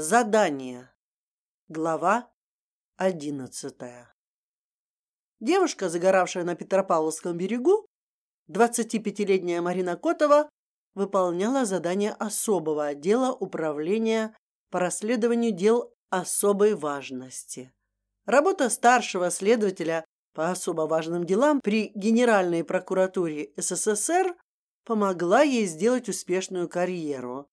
Задание. Глава одиннадцатая. Девушка, загоравшая на Петропавловском берегу, 25-летняя Марина Котова, выполняла задание особого отдела управления по расследованию дел особой важности. Работа старшего следователя по особо важным делам при Генеральной прокуратуре СССР помогла ей сделать успешную карьеру,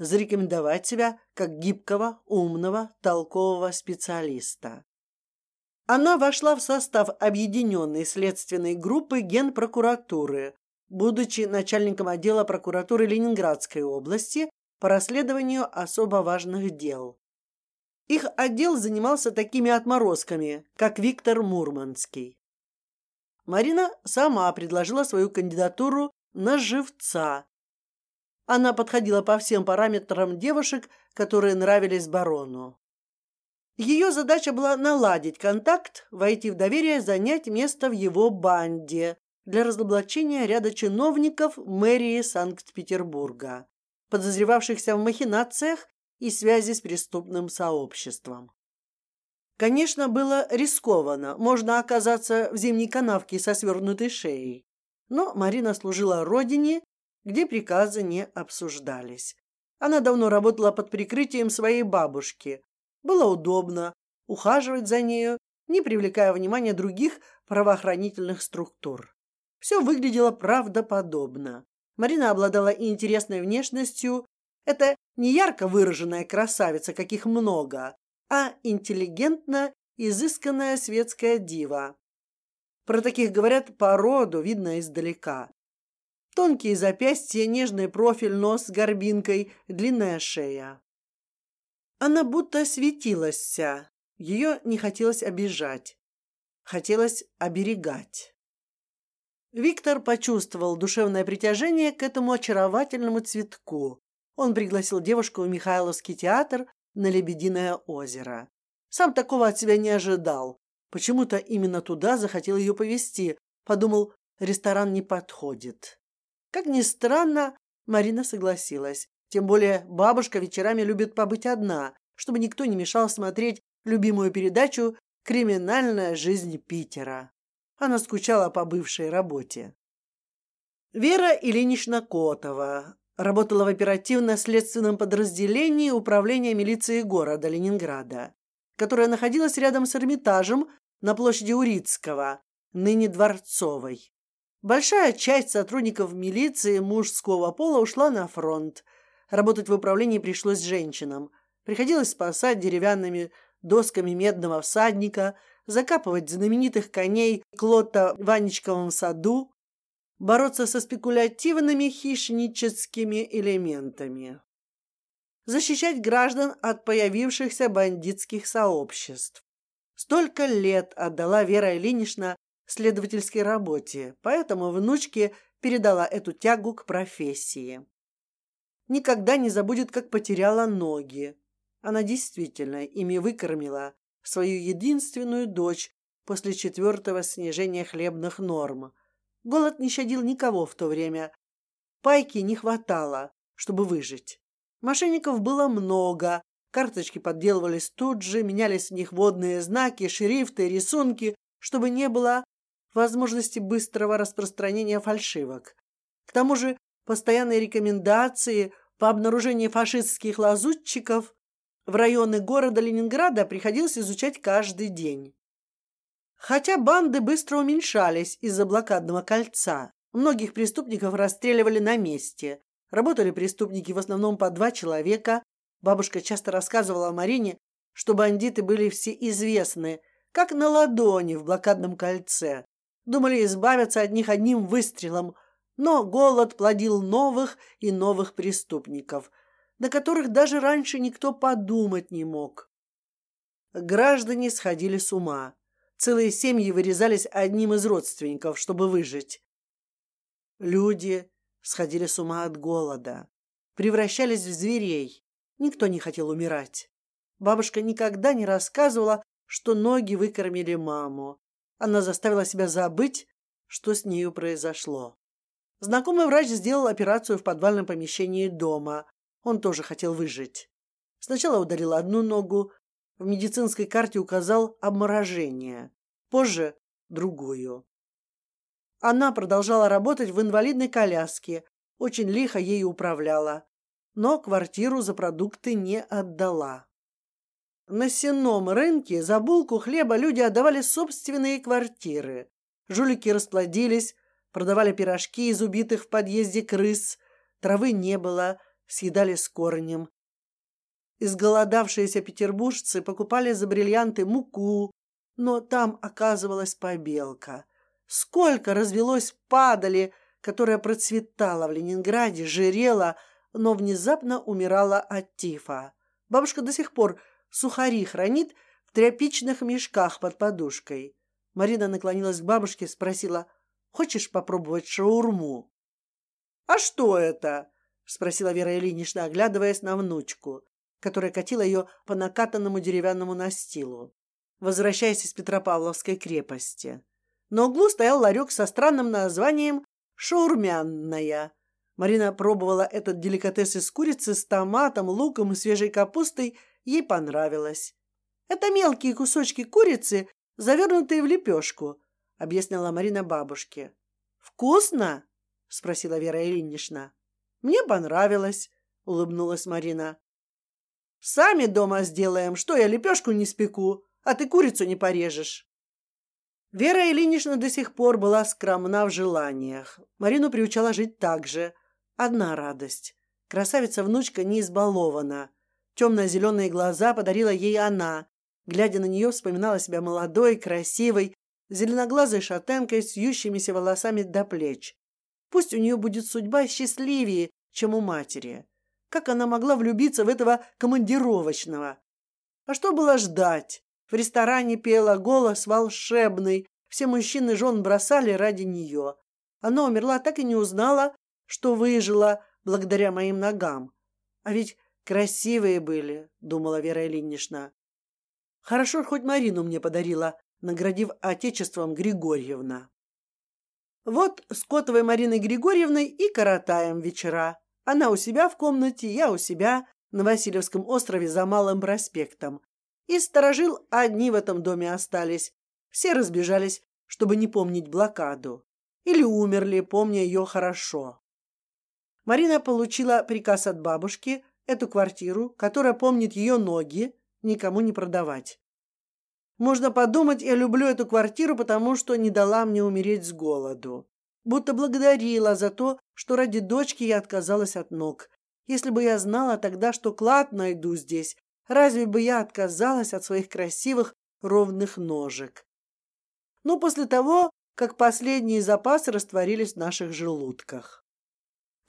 зарекомендовать себя как гибкого, умного, толкового специалиста. Она вошла в состав объединенной следственной группы Генпрокуратуры, будучи начальником отдела прокуратуры Ленинградской области по расследованию особо важных дел. Их отдел занимался такими отморозками, как Виктор Мурманский. Марина сама предложила свою кандидатуру на живца, она подходила по всем параметрам девушек, которые нравились барону. Ее задача была наладить контакт, войти в доверие, занять место в его банде для разоблачения ряда чиновников мэрии Санкт-Петербурга, подозревавшихся в махинациях и связи с преступным сообществом. Конечно, было рискованно, можно оказаться в зимней канавке со свернутой шеей, но Марина служила родине где приказы не обсуждались. Она давно работала под прикрытием своей бабушки. Было удобно ухаживать за нею, не привлекая внимания других правоохранительных структур. Все выглядело правдоподобно. Марина обладала интересной внешностью. Это не ярко выраженная красавица, каких много, а интеллигентно изысканная светская дива. Про таких говорят по роду, видно издалека. Тонкие запястья, нежный профиль, нос с горбинкой, длинная шея. Она будто светилась вся. Ее не хотелось обижать, хотелось оберегать. Виктор почувствовал душевное притяжение к этому очаровательному цветку. Он пригласил девушку в Михайловский театр на Лебединое озеро. Сам такого от себя не ожидал. Почему-то именно туда захотел ее повести. Подумал, ресторан не подходит. Как ни странно, Марина согласилась. Тем более бабушка вечерами любит побыть одна, чтобы никто не мешал смотреть любимую передачу «Криминальная жизнь Питера». Она скучала по бывшей работе. Вера Ильинична Котова работала в оперативно-следственном подразделении управления милиции города Ленинграда, которое находилось рядом с Эрмитажем на площади Урицкого, ныне Дворцовой. Большая часть сотрудников милиции мужского пола ушла на фронт. Работать в управлении пришлось женщинам. Приходилось спасать деревянными досками медного всадника, закапывать знаменитых коней Клота в Ванечковом саду, бороться со спекулятивными хищническими элементами, защищать граждан от появившихся бандитских сообществ. Столько лет отдала Вера Ильинична следовательской работе, поэтому внучке передала эту тягу к профессии. Никогда не забудет, как потеряла ноги. Она действительно ими выкормила свою единственную дочь после четвертого снижения хлебных норм. Голод не щадил никого в то время. Пайки не хватало, чтобы выжить. Мошенников было много. Карточки подделывались тут же, менялись в них водные знаки, шрифты, рисунки, чтобы не было возможности быстрого распространения фальшивок. К тому же постоянные рекомендации по обнаружению фашистских лазутчиков в районы города Ленинграда приходилось изучать каждый день. Хотя банды быстро уменьшались из-за блокадного кольца, многих преступников расстреливали на месте. Работали преступники в основном по два человека. Бабушка часто рассказывала Марине, что бандиты были все известны, как на ладони в блокадном кольце. Думали избавиться от них одним выстрелом, но голод плодил новых и новых преступников, до которых даже раньше никто подумать не мог. Граждане сходили с ума. Целые семьи вырезались одним из родственников, чтобы выжить. Люди сходили с ума от голода, превращались в зверей. Никто не хотел умирать. Бабушка никогда не рассказывала, что ноги выкормили маму, она заставила себя забыть, что с нею произошло. Знакомый врач сделал операцию в подвальном помещении дома. Он тоже хотел выжить. Сначала удалил одну ногу, в медицинской карте указал обморожение, позже другую. Она продолжала работать в инвалидной коляске, очень лихо ею управляла, но квартиру за продукты не отдала. На сенном рынке за булку хлеба люди отдавали собственные квартиры. Жулики расплодились, продавали пирожки из убитых в подъезде крыс. Травы не было, съедали с корнем. Изголодавшиеся петербуржцы покупали за бриллианты муку, но там оказывалась побелка. Сколько развелось падали, которая процветала в Ленинграде, жирела, но внезапно умирала от тифа. Бабушка до сих пор сухари хранит в тряпичных мешках под подушкой. Марина наклонилась к бабушке, спросила: "Хочешь попробовать шаурму?" "А что это?" спросила Вера Ильинична, оглядываясь на внучку которая катила ее по накатанному деревянному настилу, возвращаясь из Петропавловской крепости. На углу стоял ларек со странным названием «Шаурмянная». Марина пробовала этот деликатес из курицы с томатом, луком и свежей капустой. Ей понравилось. Это мелкие кусочки курицы, завернутые в лепешку, объяснила Марина бабушке. Вкусно? спросила Вера Ильинична. Мне понравилось, улыбнулась Марина. Сами дома сделаем. Что я лепешку не спеку, а ты курицу не порежешь. Вера Ильинична до сих пор была скромна в желаниях. Марину приучала жить так же. Одна радость: красавица внучка не избалована. Темно-зеленые глаза подарила ей она. Глядя на нее, вспоминала себя молодой, красивой, зеленоглазой шатенкой с вьющимися волосами до плеч. Пусть у нее будет судьба счастливее, чем у матери. Как она могла влюбиться в этого командировочного? А что было ждать? В ресторане пела голос волшебный. Все мужчины жен бросали ради нее. Она умерла, так и не узнала, что выжила благодаря моим ногам. А ведь красивые были, думала Вера Ильинична. Хорошо, хоть Марину мне подарила, наградив отечеством Григорьевна. Вот с Котовой Мариной Григорьевной и коротаем вечера. Она у себя в комнате, я у себя на Васильевском острове за Малым проспектом. И сторожил одни в этом доме остались. Все разбежались, чтобы не помнить блокаду, или умерли, помня ее хорошо. Марина получила приказ от бабушки эту квартиру, которая помнит ее ноги, никому не продавать. Можно подумать, я люблю эту квартиру, потому что не дала мне умереть с голоду будто благодарила за то, что ради дочки я отказалась от ног. Если бы я знала тогда, что клад найду здесь, разве бы я отказалась от своих красивых ровных ножек? Но после того, как последние запасы растворились в наших желудках.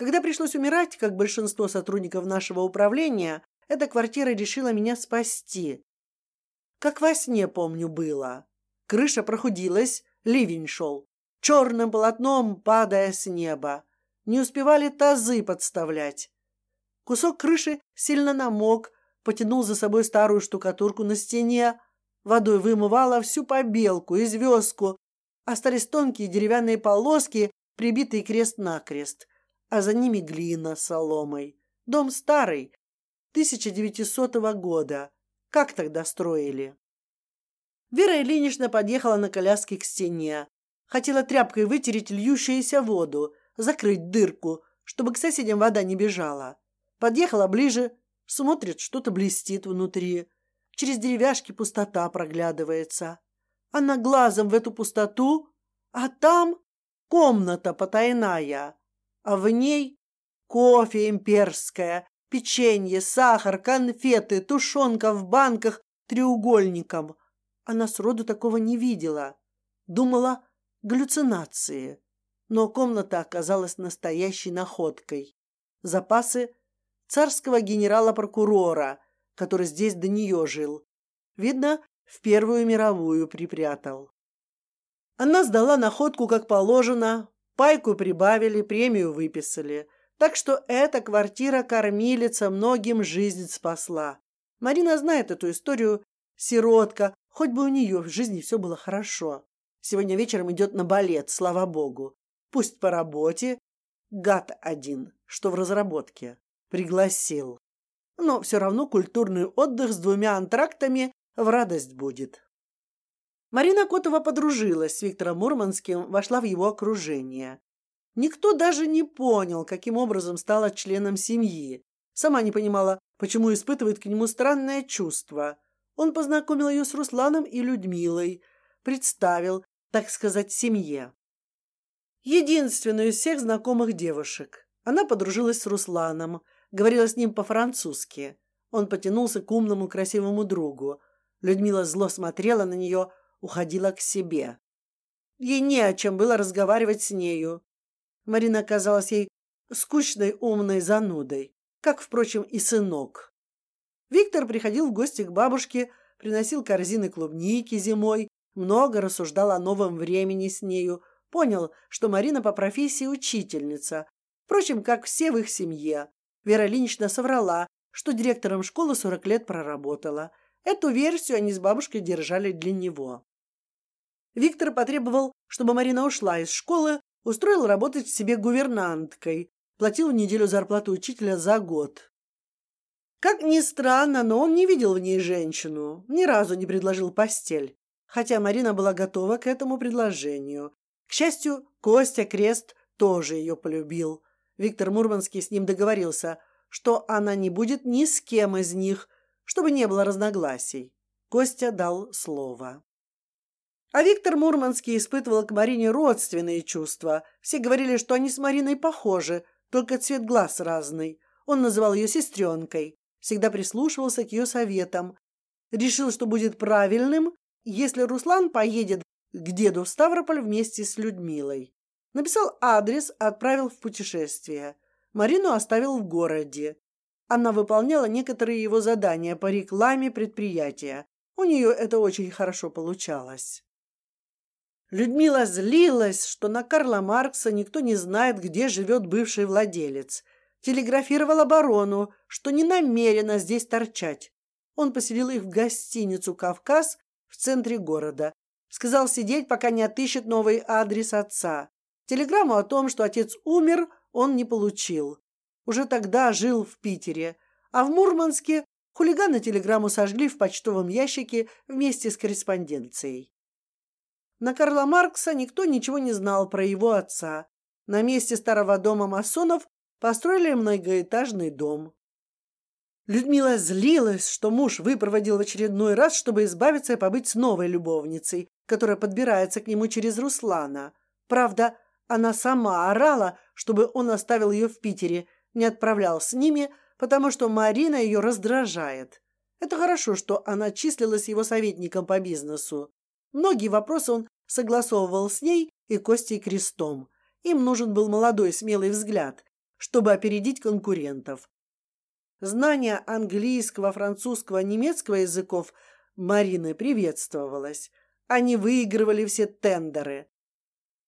Когда пришлось умирать, как большинство сотрудников нашего управления, эта квартира решила меня спасти. Как во сне помню было. Крыша прохудилась, ливень шел черным полотном падая с неба. Не успевали тазы подставлять. Кусок крыши сильно намок, потянул за собой старую штукатурку на стене, водой вымывала всю побелку и звездку, остались тонкие деревянные полоски, прибитые крест на крест, а за ними глина соломой. Дом старый, 1900 года. Как тогда строили? Вера Ильинична подъехала на коляске к стене. Хотела тряпкой вытереть льющуюся воду, закрыть дырку, чтобы к соседям вода не бежала. Подъехала ближе, смотрит, что-то блестит внутри. Через деревяшки пустота проглядывается. Она глазом в эту пустоту, а там комната потайная, а в ней кофе имперское, печенье, сахар, конфеты, тушенка в банках треугольником. Она сроду такого не видела. Думала, галлюцинации, но комната оказалась настоящей находкой. Запасы царского генерала-прокурора, который здесь до нее жил, видно, в Первую мировую припрятал. Она сдала находку как положено, пайку прибавили, премию выписали, так что эта квартира кормилица многим жизнь спасла. Марина знает эту историю. Сиротка, хоть бы у нее в жизни все было хорошо. Сегодня вечером идет на балет, слава богу. Пусть по работе. Гад один, что в разработке. Пригласил. но все равно культурный отдых с двумя антрактами в радость будет. Марина Котова подружилась с Виктором Мурманским, вошла в его окружение. Никто даже не понял, каким образом стала членом семьи. Сама не понимала, почему испытывает к нему странное чувство. Он познакомил ее с Русланом и Людмилой, представил, так сказать, семье. Единственную из всех знакомых девушек. Она подружилась с Русланом, говорила с ним по-французски. Он потянулся к умному, красивому другу. Людмила зло смотрела на нее, уходила к себе. Ей не о чем было разговаривать с нею. Марина казалась ей скучной, умной занудой, как, впрочем, и сынок. Виктор приходил в гости к бабушке, приносил корзины клубники зимой, много рассуждал о новом времени с нею, понял, что Марина по профессии учительница, впрочем, как все в их семье. Вера Ильинична соврала, что директором школы сорок лет проработала. Эту версию они с бабушкой держали для него. Виктор потребовал, чтобы Марина ушла из школы, устроил работать себе гувернанткой, платил в неделю зарплату учителя за год. Как ни странно, но он не видел в ней женщину, ни разу не предложил постель, хотя Марина была готова к этому предложению. К счастью, Костя Крест тоже ее полюбил. Виктор Мурманский с ним договорился, что она не будет ни с кем из них, чтобы не было разногласий. Костя дал слово. А Виктор Мурманский испытывал к Марине родственные чувства. Все говорили, что они с Мариной похожи, только цвет глаз разный. Он называл ее сестренкой, всегда прислушивался к ее советам. Решил, что будет правильным, если Руслан поедет к деду в Ставрополь вместе с Людмилой. Написал адрес, отправил в путешествие. Марину оставил в городе. Она выполняла некоторые его задания по рекламе предприятия. У нее это очень хорошо получалось. Людмила злилась, что на Карла Маркса никто не знает, где живет бывший владелец. Телеграфировала барону, что не намерена здесь торчать. Он поселил их в гостиницу «Кавказ» в центре города. Сказал сидеть, пока не отыщет новый адрес отца. Телеграмму о том, что отец умер, он не получил. Уже тогда жил в Питере, а в Мурманске хулиганы телеграмму сожгли в почтовом ящике вместе с корреспонденцией. На Карла Маркса никто ничего не знал про его отца. На месте старого дома масонов построили многоэтажный дом. Людмила злилась, что муж выпроводил в очередной раз, чтобы избавиться и побыть с новой любовницей, которая подбирается к нему через Руслана. Правда, она сама орала, чтобы он оставил ее в Питере, не отправлял с ними, потому что Марина ее раздражает. Это хорошо, что она числилась его советником по бизнесу. Многие вопросы он согласовывал с ней и Костей Крестом. Им нужен был молодой смелый взгляд, чтобы опередить конкурентов. Знание английского, французского, немецкого языков Марины приветствовалось. Они выигрывали все тендеры.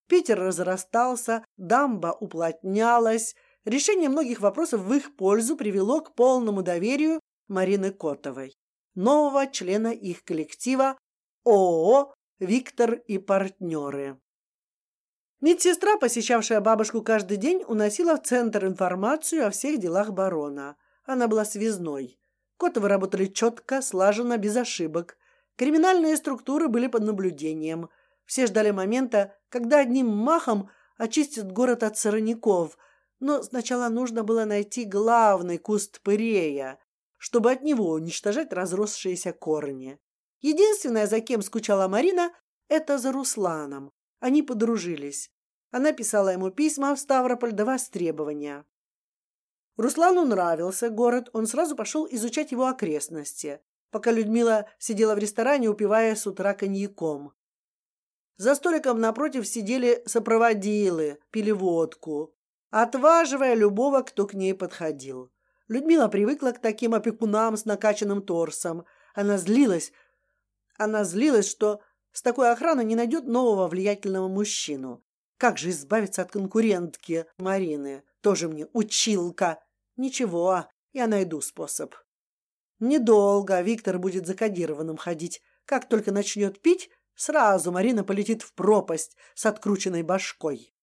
Питер разрастался, дамба уплотнялась. Решение многих вопросов в их пользу привело к полному доверию Марины Котовой, нового члена их коллектива ООО «Виктор и партнеры». Медсестра, посещавшая бабушку каждый день, уносила в центр информацию о всех делах барона. Она была связной. Котовы работали четко, слаженно, без ошибок. Криминальные структуры были под наблюдением. Все ждали момента, когда одним махом очистят город от сорняков. Но сначала нужно было найти главный куст пырея, чтобы от него уничтожать разросшиеся корни. Единственное, за кем скучала Марина, это за Русланом. Они подружились. Она писала ему письма в Ставрополь до востребования. Руслану нравился город, он сразу пошел изучать его окрестности, пока Людмила сидела в ресторане, упивая с утра коньяком. За столиком напротив сидели сопроводилы, пили водку, отваживая любого, кто к ней подходил. Людмила привыкла к таким опекунам с накачанным торсом. Она злилась, она злилась, что с такой охраной не найдет нового влиятельного мужчину. Как же избавиться от конкурентки Марины? Тоже мне училка. Ничего, я найду способ. Недолго Виктор будет закодированным ходить. Как только начнет пить, сразу Марина полетит в пропасть с открученной башкой.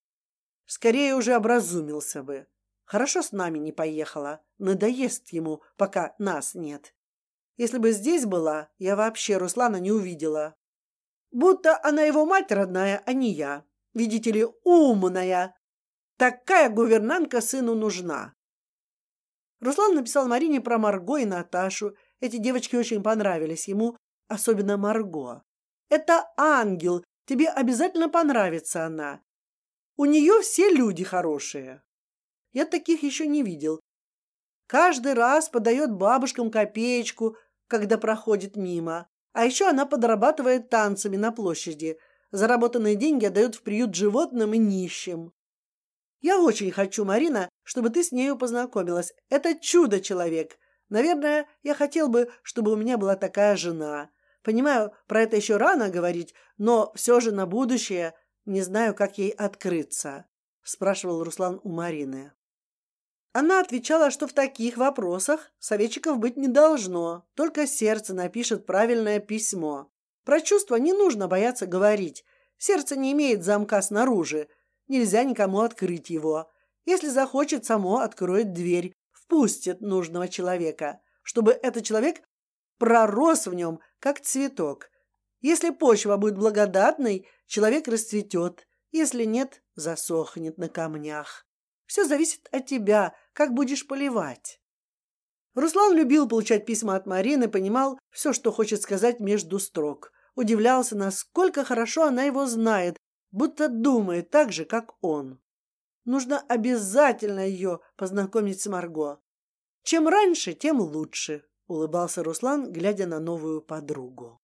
Скорее уже образумился бы. Хорошо с нами не поехала. Надоест ему, пока нас нет. Если бы здесь была, я вообще Руслана не увидела. Будто она его мать родная, а не я. Видите ли, умная. Такая гувернантка сыну нужна. Руслан написал Марине про Марго и Наташу. Эти девочки очень понравились ему, особенно Марго. Это ангел, тебе обязательно понравится она. У нее все люди хорошие. Я таких еще не видел. Каждый раз подает бабушкам копеечку, когда проходит мимо. А еще она подрабатывает танцами на площади. Заработанные деньги отдает в приют животным и нищим. Я очень хочу, Марина, чтобы ты с нею познакомилась. Это чудо человек. Наверное, я хотел бы, чтобы у меня была такая жена. Понимаю, про это еще рано говорить, но все же на будущее не знаю, как ей открыться. Спрашивал Руслан у Марины. Она отвечала, что в таких вопросах советчиков быть не должно, только сердце напишет правильное письмо. Про чувства не нужно бояться говорить. Сердце не имеет замка снаружи, нельзя никому открыть его. Если захочет, само откроет дверь, впустит нужного человека, чтобы этот человек пророс в нем, как цветок. Если почва будет благодатной, человек расцветет, если нет, засохнет на камнях. Все зависит от тебя, как будешь поливать. Руслан любил получать письма от Марины, понимал все, что хочет сказать между строк. Удивлялся, насколько хорошо она его знает, будто думает так же, как он. Нужно обязательно ее познакомить с Марго. Чем раньше, тем лучше. Улыбался Руслан, глядя на новую подругу.